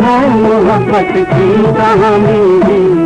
है मोहब्बत की कहानी।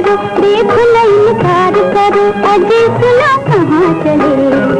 करो बेखुला इनकार करो अजय खुला कहाँ चले